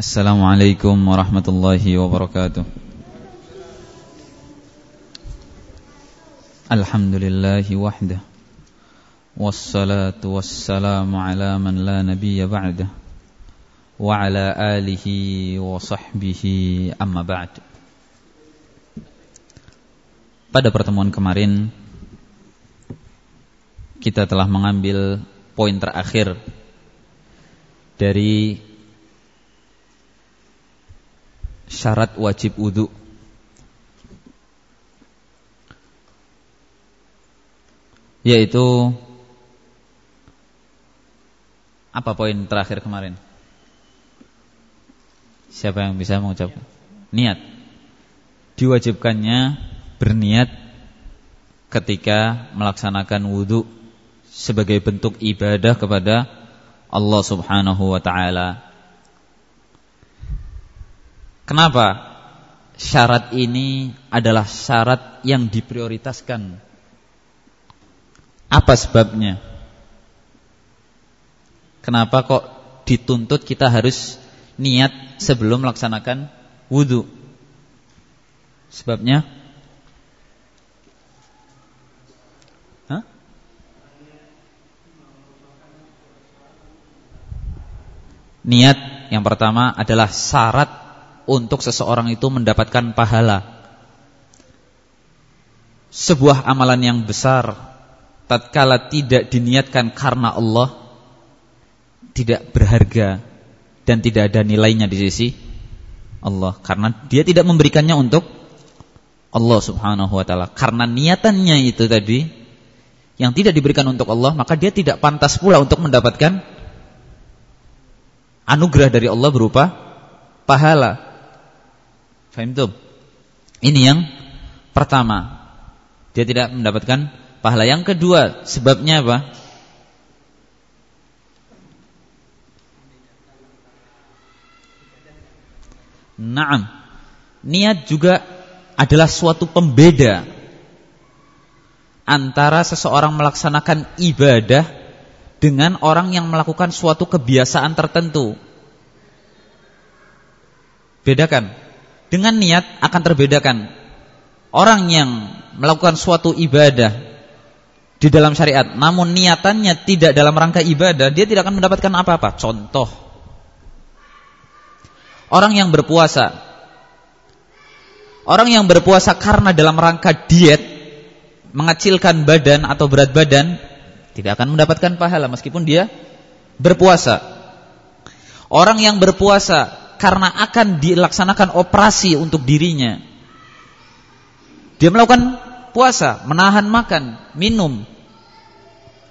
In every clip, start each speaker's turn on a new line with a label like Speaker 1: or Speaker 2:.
Speaker 1: Assalamualaikum warahmatullahi wabarakatuh. Alhamdulillahi wahda Wassalatu wassalamu ala man la nabiyya ba'da Wa ala alihi wa sahbihi amma ba'd. Pada pertemuan kemarin Kita telah mengambil poin terakhir Dari syarat wajib wudhu yaitu apa poin terakhir kemarin? Siapa yang bisa mengucapkan? Niat. Diwajibkannya berniat ketika melaksanakan wudhu sebagai bentuk ibadah kepada Allah Subhanahu wa taala. Kenapa? Syarat ini adalah syarat yang diprioritaskan. Apa sebabnya? Kenapa kok dituntut kita harus niat sebelum melaksanakan wudhu? Sebabnya? Niat yang pertama adalah syarat untuk seseorang itu mendapatkan pahala. Sebuah amalan yang besar tatkala tidak diniatkan karena Allah tidak berharga dan tidak ada nilainya di sisi Allah karena dia tidak memberikannya untuk Allah Subhanahu wa taala. Karena niatannya itu tadi yang tidak diberikan untuk Allah, maka dia tidak pantas pula untuk mendapatkan anugerah dari Allah berupa pahala. Fahim tuh? Ini yang pertama. Dia tidak mendapatkan pahala. Yang kedua, sebabnya apa? Naam. Niat juga adalah suatu pembeda antara seseorang melaksanakan ibadah dengan orang yang melakukan suatu kebiasaan tertentu. Bedakan dengan niat akan terbedakan. Orang yang melakukan suatu ibadah di dalam syariat, namun niatannya tidak dalam rangka ibadah, dia tidak akan mendapatkan apa-apa. Contoh, orang yang berpuasa, orang yang berpuasa karena dalam rangka diet, mengecilkan badan atau berat badan, tidak akan mendapatkan pahala meskipun dia berpuasa. Orang yang berpuasa karena akan dilaksanakan operasi untuk dirinya. Dia melakukan puasa, menahan makan, minum.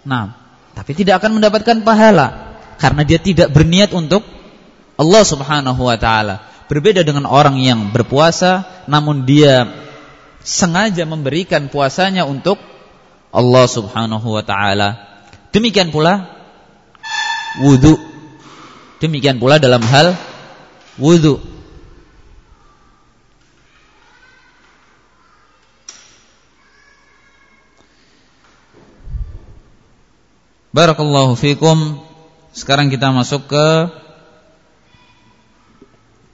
Speaker 1: Nah, tapi tidak akan mendapatkan pahala karena dia tidak berniat untuk Allah Subhanahu wa taala. Berbeda dengan orang yang berpuasa namun dia sengaja memberikan puasanya untuk Allah Subhanahu wa taala. Demikian pula wudu. Demikian pula dalam hal wudhu. Barakallahu fikum. Sekarang kita masuk ke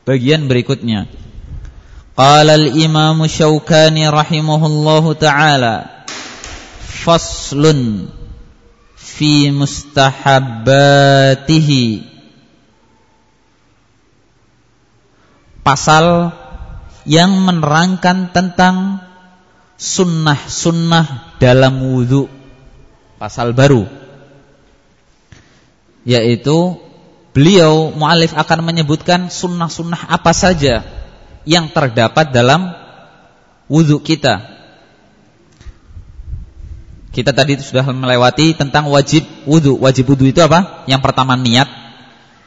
Speaker 1: bagian berikutnya. Qala al-Imam Syaukani rahimahullahu taala faslun fi mustahabbatihi pasal yang menerangkan tentang sunnah-sunnah dalam wudhu pasal baru. Yaitu beliau mu'alif akan menyebutkan sunnah-sunnah apa saja yang terdapat dalam wudhu kita. Kita tadi sudah melewati tentang wajib wudhu wajib wudhu itu apa? yang pertama niat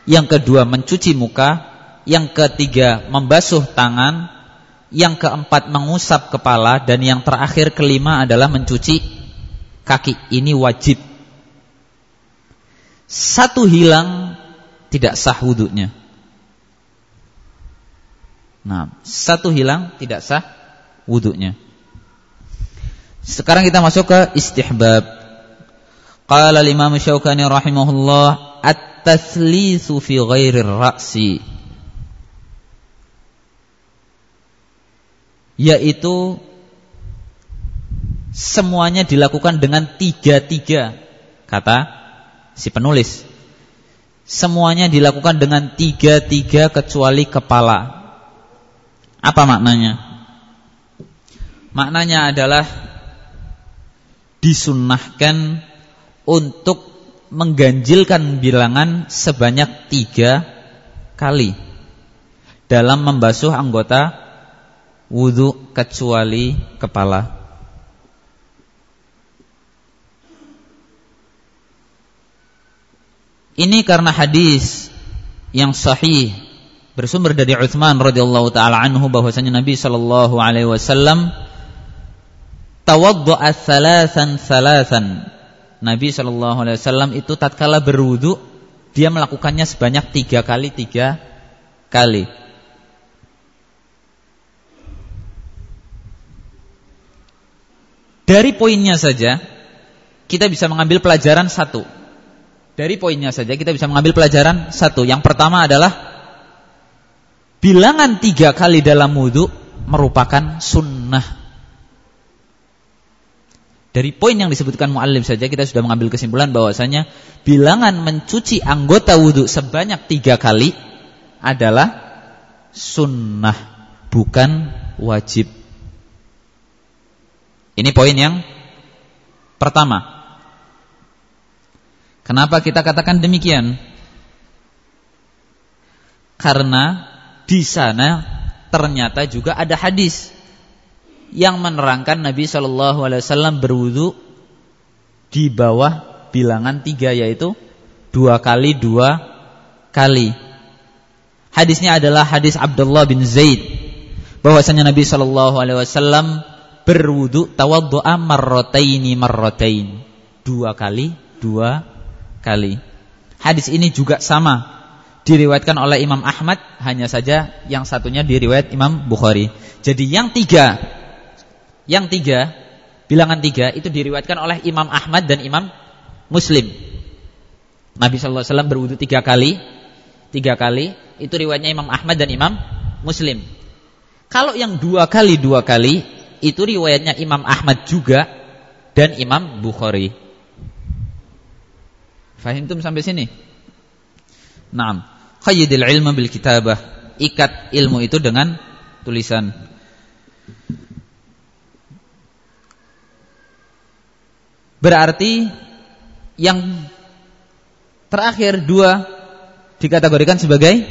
Speaker 1: yang kedua mencuci muka yang ketiga membasuh tangan, yang keempat mengusap kepala dan yang terakhir kelima adalah mencuci kaki. Ini wajib. Satu hilang tidak sah wudhunya. Nah, satu hilang tidak sah wudhunya. Sekarang kita masuk ke istihbab. Qala Imam Syaukani rahimahullah at-tathlitsu fi ghairir ra'si yaitu semuanya dilakukan dengan tiga-tiga kata si penulis. Semuanya dilakukan dengan tiga-tiga kecuali kepala. Apa maknanya? Maknanya adalah disunnahkan untuk mengganjilkan bilangan sebanyak tiga kali dalam membasuh anggota wudhu kecuali kepala. Ini karena hadis yang sahih bersumber dari Utsman radhiyallahu taala anhu bahwasanya Nabi sallallahu alaihi wasallam tawaddu'a thalathan thalathan. Nabi sallallahu alaihi wasallam itu tatkala berwudu dia melakukannya sebanyak tiga kali tiga kali. Dari poinnya saja kita bisa mengambil pelajaran satu dari poinnya saja kita bisa mengambil pelajaran satu. Yang pertama adalah bilangan tiga kali dalam wudhu merupakan sunnah. Dari poin yang disebutkan muallim saja kita sudah mengambil kesimpulan bahwasanya bilangan mencuci anggota wudhu sebanyak tiga kali adalah sunnah, bukan wajib. Ini poin yang pertama. Kenapa kita katakan demikian? Karena di sana ternyata juga ada hadis yang menerangkan Nabi Shallallahu Alaihi Wasallam berwudu di bawah bilangan tiga yaitu dua kali dua kali. Hadisnya adalah hadis Abdullah bin Zaid bahwasanya Nabi Shallallahu Alaihi Wasallam berwudu tawaddu'a marrotaini marrotain dua kali dua kali. Hadis ini juga sama diriwayatkan oleh Imam Ahmad, hanya saja yang satunya diriwayat Imam Bukhari. Jadi yang tiga, yang tiga, bilangan tiga itu diriwayatkan oleh Imam Ahmad dan Imam Muslim. Nabi Shallallahu Alaihi berwudu tiga kali, tiga kali itu riwayatnya Imam Ahmad dan Imam Muslim. Kalau yang dua kali dua kali itu riwayatnya Imam Ahmad juga dan Imam Bukhari. Fahimtum sampai sini? Naam. Qayyidil ilma bil kitabah. Ikat ilmu itu dengan tulisan. Berarti yang terakhir dua dikategorikan sebagai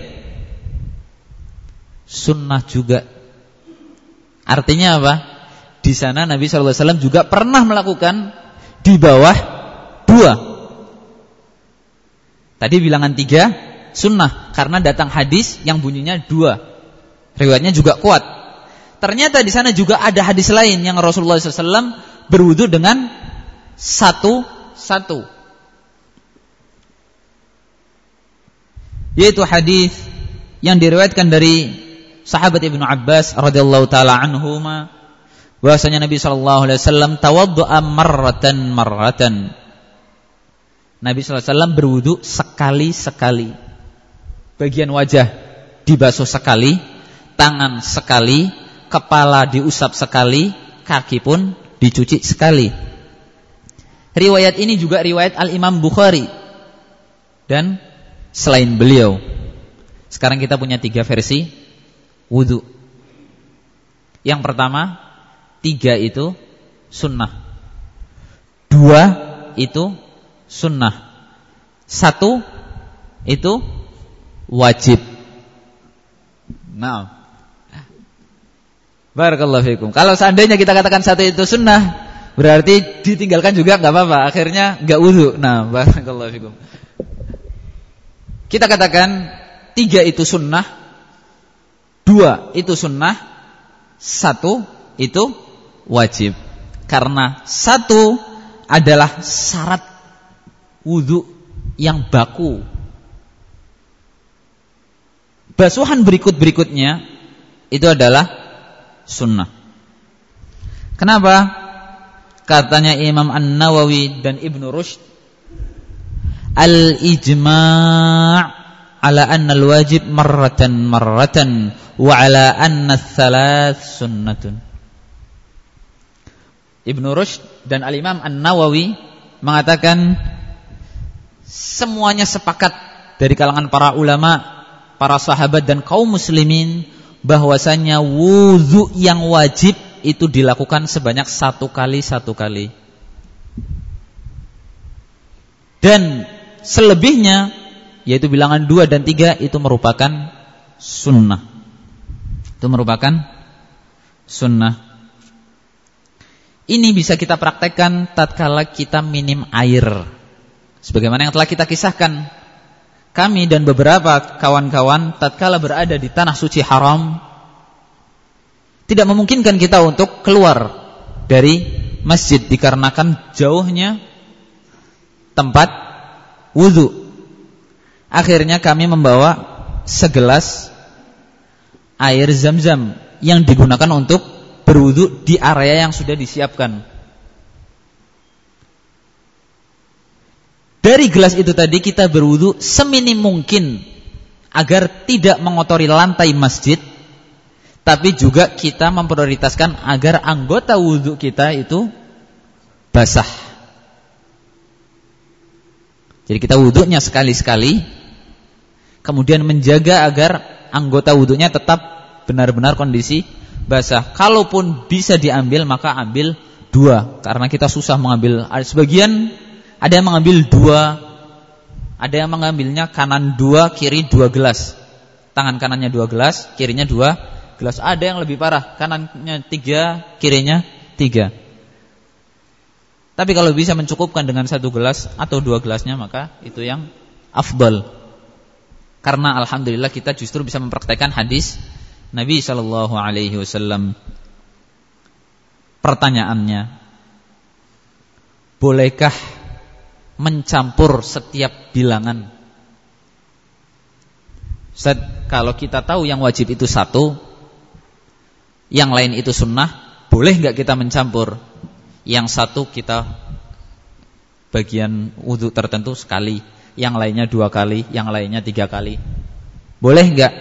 Speaker 1: sunnah juga. Artinya apa? Di sana Nabi SAW juga pernah melakukan di bawah dua Tadi bilangan tiga sunnah karena datang hadis yang bunyinya dua. Riwayatnya juga kuat. Ternyata di sana juga ada hadis lain yang Rasulullah SAW berwudu dengan satu satu. Yaitu hadis yang diriwayatkan dari sahabat Ibnu Abbas radhiyallahu taala anhuma bahwasanya Nabi sallallahu alaihi wasallam tawaddu'a marratan marratan Nabi SAW berwudu sekali-sekali. Bagian wajah dibasuh sekali, tangan sekali, kepala diusap sekali, kaki pun dicuci sekali. Riwayat ini juga riwayat Al-Imam Bukhari. Dan selain beliau, sekarang kita punya tiga versi wudu. Yang pertama, tiga itu sunnah. Dua itu sunnah. Satu itu wajib. Nah. Barakallahu fikum. Kalau seandainya kita katakan satu itu sunnah, berarti ditinggalkan juga nggak apa-apa. Akhirnya nggak wudhu. Nah, barakallahu fikum. Kita katakan tiga itu sunnah, dua itu sunnah, satu itu wajib. Karena satu adalah syarat wudhu yang baku. Basuhan berikut-berikutnya itu adalah sunnah. Kenapa? Katanya Imam An-Nawawi dan Ibnu Rushd Al-ijma' ala anna al-wajib marratan marratan wa ala anna thalath sunnatun. Ibnu Rushd dan Al-Imam An-Nawawi mengatakan semuanya sepakat dari kalangan para ulama, para sahabat dan kaum muslimin bahwasanya wudhu yang wajib itu dilakukan sebanyak satu kali satu kali. Dan selebihnya yaitu bilangan dua dan tiga itu merupakan sunnah. Itu merupakan sunnah. Ini bisa kita praktekkan tatkala kita minim air. Sebagaimana yang telah kita kisahkan. Kami dan beberapa kawan-kawan tatkala berada di tanah suci haram tidak memungkinkan kita untuk keluar dari masjid dikarenakan jauhnya tempat wudhu. Akhirnya kami membawa segelas air zam-zam yang digunakan untuk berwudu di area yang sudah disiapkan. Dari gelas itu tadi kita berwudu seminim mungkin agar tidak mengotori lantai masjid, tapi juga kita memprioritaskan agar anggota wudhu kita itu basah. Jadi kita wudhunya sekali-sekali, kemudian menjaga agar anggota wudhunya tetap benar-benar kondisi basah. Kalaupun bisa diambil maka ambil dua karena kita susah mengambil. Sebagian ada yang mengambil dua, ada yang mengambilnya kanan dua, kiri dua gelas. Tangan kanannya dua gelas, kirinya dua gelas. Ada yang lebih parah, kanannya tiga, kirinya tiga. Tapi kalau bisa mencukupkan dengan satu gelas atau dua gelasnya maka itu yang afdal. Karena alhamdulillah kita justru bisa mempraktekkan hadis Nabi Shallallahu Alaihi Wasallam. Pertanyaannya, bolehkah mencampur setiap bilangan? Ustaz, kalau kita tahu yang wajib itu satu, yang lain itu sunnah, boleh nggak kita mencampur? Yang satu kita bagian wudhu tertentu sekali, yang lainnya dua kali, yang lainnya tiga kali. Boleh nggak?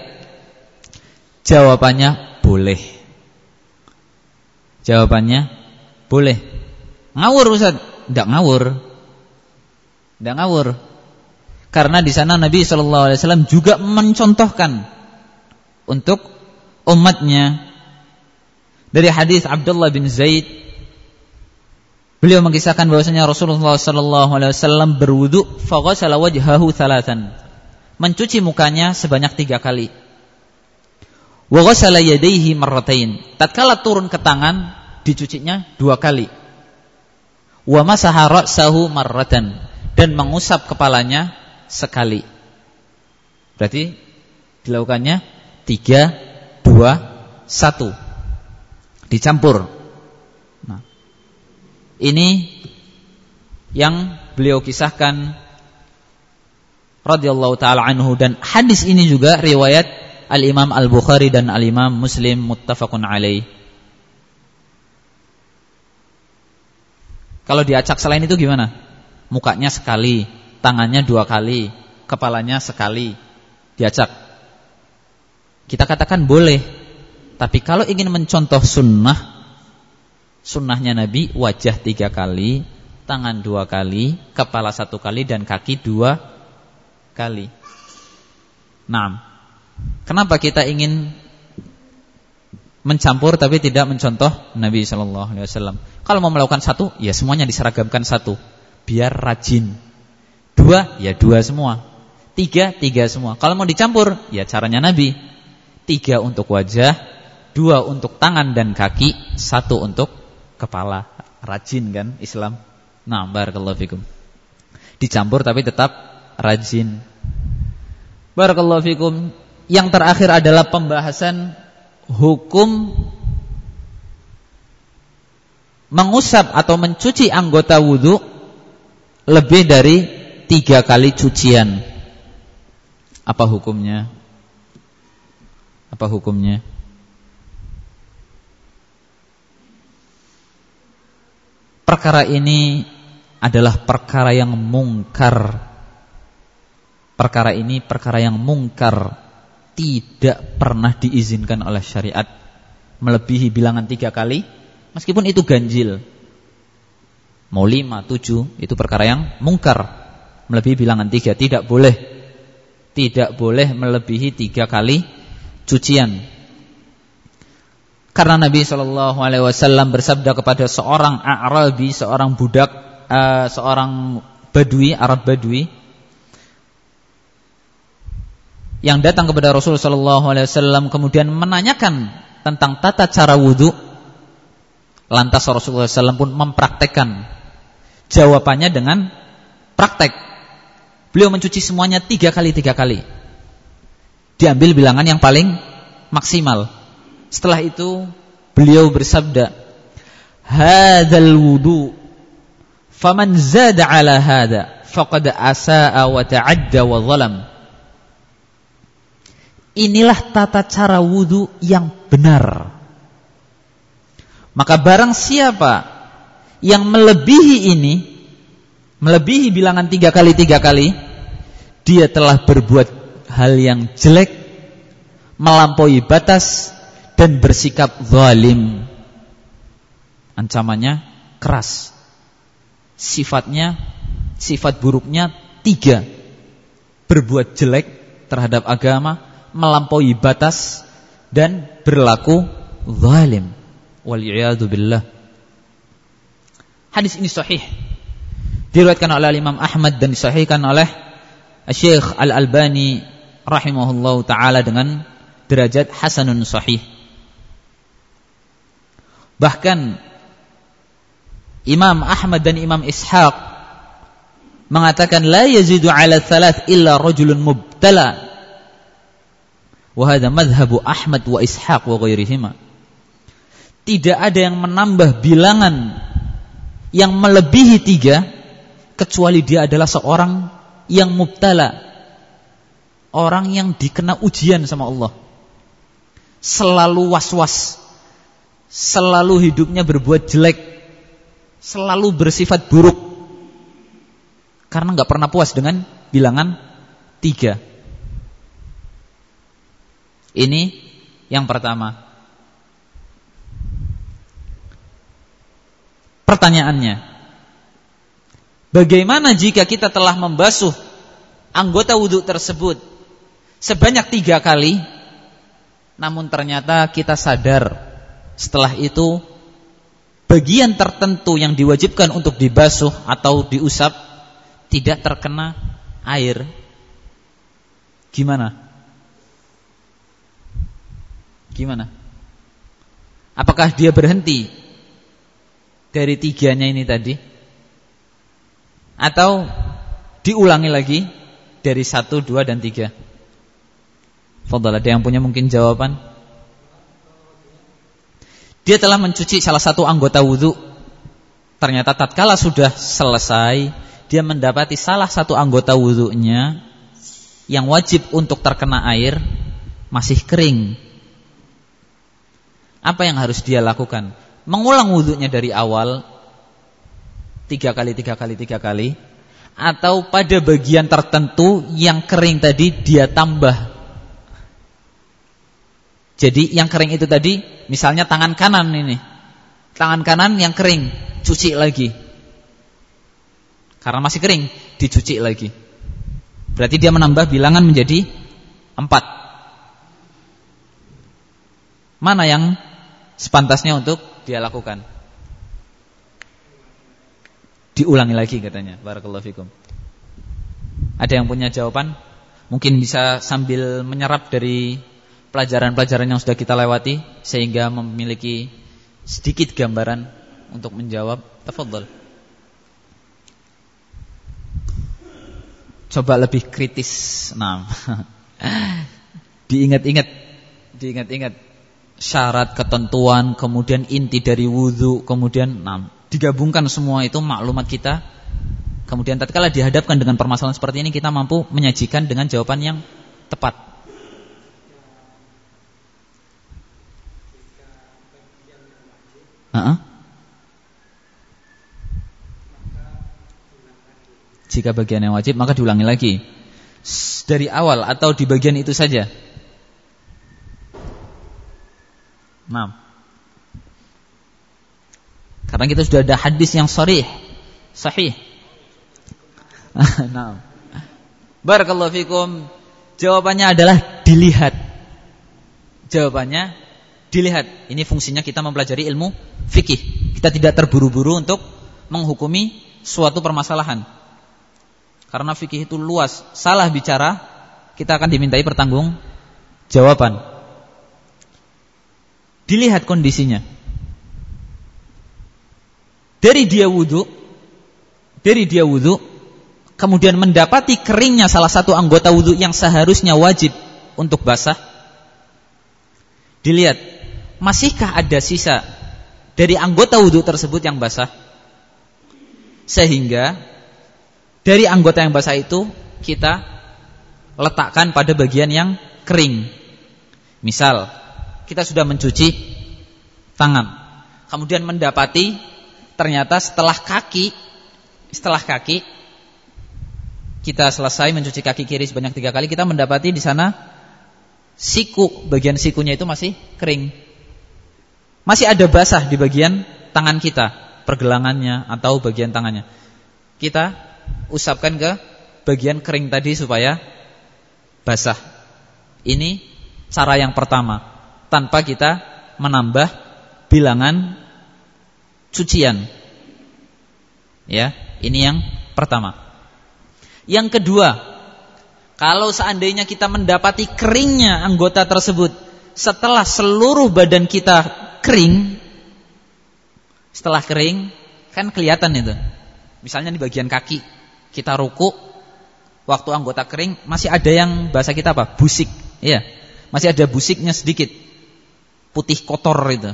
Speaker 1: Jawabannya boleh. Jawabannya boleh. Ngawur Ustaz? Enggak ngawur. Enggak ngawur. Karena di sana Nabi sallallahu alaihi wasallam juga mencontohkan untuk umatnya dari hadis Abdullah bin Zaid beliau mengisahkan bahwasanya Rasulullah sallallahu alaihi wasallam berwudu faghasala wajhahu thalathan mencuci mukanya sebanyak tiga kali Wa ghassala yadayhi marratain. Tatkala turun ke tangan dicucinya dua kali. Wa masaha ra'sahu marratan dan mengusap kepalanya sekali. Berarti dilakukannya tiga, dua, satu. Dicampur. Nah, ini yang beliau kisahkan radhiyallahu taala anhu dan hadis ini juga riwayat Al-Imam Al-Bukhari dan Al-Imam Muslim muttafaqun alaih. Kalau diacak selain itu gimana? Mukanya sekali, tangannya dua kali, kepalanya sekali diacak. Kita katakan boleh. Tapi kalau ingin mencontoh sunnah, sunnahnya Nabi wajah tiga kali, tangan dua kali, kepala satu kali dan kaki dua kali. Nah, Kenapa kita ingin mencampur tapi tidak mencontoh Nabi Shallallahu Alaihi Wasallam? Kalau mau melakukan satu, ya semuanya diseragamkan satu, biar rajin. Dua, ya dua semua. Tiga, tiga semua. Kalau mau dicampur, ya caranya Nabi. Tiga untuk wajah, dua untuk tangan dan kaki, satu untuk kepala. Rajin kan Islam. Nah, barakallahu fikum. Dicampur tapi tetap rajin. Barakallahu fikum yang terakhir adalah pembahasan hukum mengusap atau mencuci anggota wudhu lebih dari tiga kali cucian. Apa hukumnya? Apa hukumnya? Perkara ini adalah perkara yang mungkar. Perkara ini perkara yang mungkar tidak pernah diizinkan oleh syariat melebihi bilangan tiga kali meskipun itu ganjil mau lima, tujuh, itu perkara yang mungkar. Melebihi bilangan tiga, tidak boleh. Tidak boleh melebihi tiga kali cucian. Karena Nabi Shallallahu Alaihi Wasallam bersabda kepada seorang Arabi, seorang budak, uh, seorang Badui, Arab Badui, yang datang kepada Rasul Shallallahu Alaihi Wasallam kemudian menanyakan tentang tata cara wudhu, lantas Rasulullah SAW pun mempraktekkan jawabannya dengan praktek. Beliau mencuci semuanya tiga kali tiga kali. Diambil bilangan yang paling maksimal. Setelah itu beliau bersabda, "Hadzal wudu faman zada 'ala hadza faqad asaa wa ta'adda wa zalam." Inilah tata cara wudu yang benar. Maka barang siapa yang melebihi ini, melebihi bilangan tiga kali tiga kali, dia telah berbuat hal yang jelek, melampaui batas, dan bersikap zalim. Ancamannya keras. Sifatnya, sifat buruknya tiga. Berbuat jelek terhadap agama, melampaui batas, dan berlaku zalim. Wal'iyadu billah. Hadis ini sahih. Diriwayatkan oleh Imam Ahmad dan disahihkan oleh Syekh Al-Albani rahimahullahu taala dengan derajat hasanun sahih. Bahkan Imam Ahmad dan Imam Ishaq mengatakan la yazidu ala thalath illa rajulun mubtala. Wa hadha madhhabu Ahmad wa Ishaq wa ghairihima. Tidak ada yang menambah bilangan yang melebihi tiga kecuali dia adalah seorang yang mubtala. Orang yang dikena ujian sama Allah. Selalu was-was selalu hidupnya berbuat jelek, selalu bersifat buruk, karena nggak pernah puas dengan bilangan tiga. Ini yang pertama. Pertanyaannya, bagaimana jika kita telah membasuh anggota wudhu tersebut sebanyak tiga kali, namun ternyata kita sadar setelah itu bagian tertentu yang diwajibkan untuk dibasuh atau diusap tidak terkena air. Gimana? Gimana? Apakah dia berhenti dari tiganya ini tadi? Atau diulangi lagi dari satu, dua, dan tiga? Fadal, ada yang punya mungkin jawaban? Dia telah mencuci salah satu anggota wudhu. Ternyata tatkala sudah selesai, dia mendapati salah satu anggota wudhunya yang wajib untuk terkena air masih kering. Apa yang harus dia lakukan? Mengulang wudhunya dari awal tiga kali, tiga kali, tiga kali, atau pada bagian tertentu yang kering tadi dia tambah jadi yang kering itu tadi, misalnya tangan kanan ini. Tangan kanan yang kering, cuci lagi. Karena masih kering, dicuci lagi. Berarti dia menambah bilangan menjadi empat. Mana yang sepantasnya untuk dia lakukan? Diulangi lagi katanya. Barakallahu fikum. Ada yang punya jawaban? Mungkin bisa sambil menyerap dari pelajaran-pelajaran yang sudah kita lewati sehingga memiliki sedikit gambaran untuk menjawab. Tafadhol. Coba lebih kritis. Nah. diingat-ingat, diingat-ingat syarat, ketentuan, kemudian inti dari wudhu, kemudian nah, digabungkan semua itu maklumat kita. Kemudian tatkala dihadapkan dengan permasalahan seperti ini kita mampu menyajikan dengan jawaban yang tepat. Ha? Jika bagian yang wajib maka diulangi lagi Dari awal atau di bagian itu saja Nah Karena kita sudah ada hadis yang sorih Sahih. nah. Barakallahu fikum. Jawabannya adalah dilihat. Jawabannya dilihat. Ini fungsinya kita mempelajari ilmu fikih. Kita tidak terburu-buru untuk menghukumi suatu permasalahan. Karena fikih itu luas. Salah bicara, kita akan dimintai pertanggung jawaban. Dilihat kondisinya. Dari dia wudhu, dari dia wudhu, kemudian mendapati keringnya salah satu anggota wudhu yang seharusnya wajib untuk basah. Dilihat, masihkah ada sisa dari anggota wudhu tersebut yang basah? Sehingga dari anggota yang basah itu kita letakkan pada bagian yang kering. Misal, kita sudah mencuci tangan. Kemudian mendapati ternyata setelah kaki setelah kaki kita selesai mencuci kaki kiri sebanyak tiga kali, kita mendapati di sana siku, bagian sikunya itu masih kering. Masih ada basah di bagian tangan kita pergelangannya atau bagian tangannya. Kita usapkan ke bagian kering tadi supaya basah. Ini cara yang pertama tanpa kita menambah bilangan cucian. Ya, ini yang pertama. Yang kedua, kalau seandainya kita mendapati keringnya anggota tersebut setelah seluruh badan kita kering, setelah kering kan kelihatan itu. Misalnya di bagian kaki kita ruku waktu anggota kering masih ada yang bahasa kita apa? busik. Iya. Masih ada busiknya sedikit. Putih kotor itu.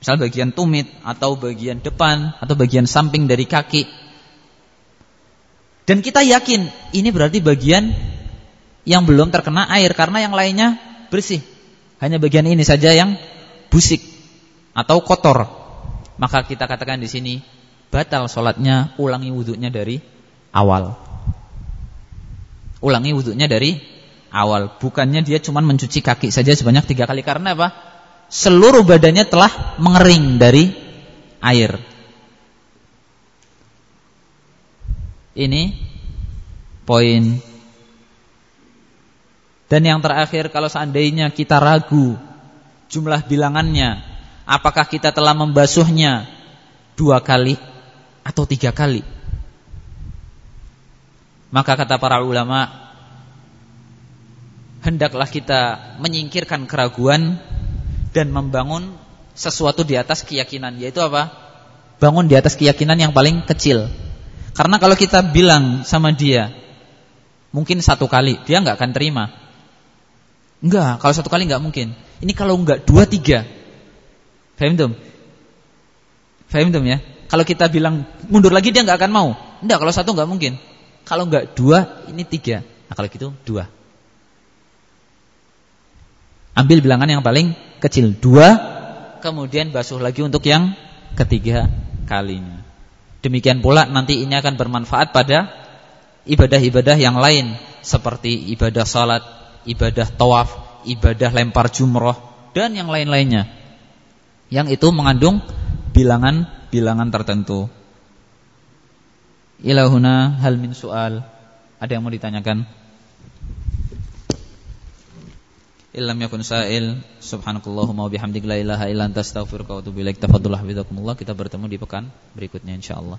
Speaker 1: Misal bagian tumit atau bagian depan atau bagian samping dari kaki. Dan kita yakin ini berarti bagian yang belum terkena air karena yang lainnya bersih. Hanya bagian ini saja yang busik atau kotor maka kita katakan di sini batal sholatnya, ulangi wudhunya dari awal. Ulangi wudhunya dari awal. Bukannya dia cuma mencuci kaki saja sebanyak tiga kali karena apa? Seluruh badannya telah mengering dari air. Ini poin. Dan yang terakhir kalau seandainya kita ragu jumlah bilangannya apakah kita telah membasuhnya dua kali atau tiga kali. Maka kata para ulama, hendaklah kita menyingkirkan keraguan dan membangun sesuatu di atas keyakinan, yaitu apa? Bangun di atas keyakinan yang paling kecil. Karena kalau kita bilang sama dia, mungkin satu kali, dia nggak akan terima. Enggak, kalau satu kali nggak mungkin. Ini kalau nggak dua tiga, Fahim tuh ya? Kalau kita bilang mundur lagi dia nggak akan mau. Enggak, kalau satu nggak mungkin. Kalau nggak dua, ini tiga. Nah kalau gitu dua. Ambil bilangan yang paling kecil dua, kemudian basuh lagi untuk yang ketiga kalinya. Demikian pula nanti ini akan bermanfaat pada ibadah-ibadah yang lain seperti ibadah salat, ibadah tawaf, ibadah lempar jumroh dan yang lain-lainnya yang itu mengandung bilangan-bilangan tertentu. Ilahuna hal min soal. Ada yang mau ditanyakan? Illam yakun sa'il. Subhanakallahumma wa bihamdik la ilaha illa anta astaghfiruka wa atubu ilaik. Kita bertemu di pekan berikutnya insyaallah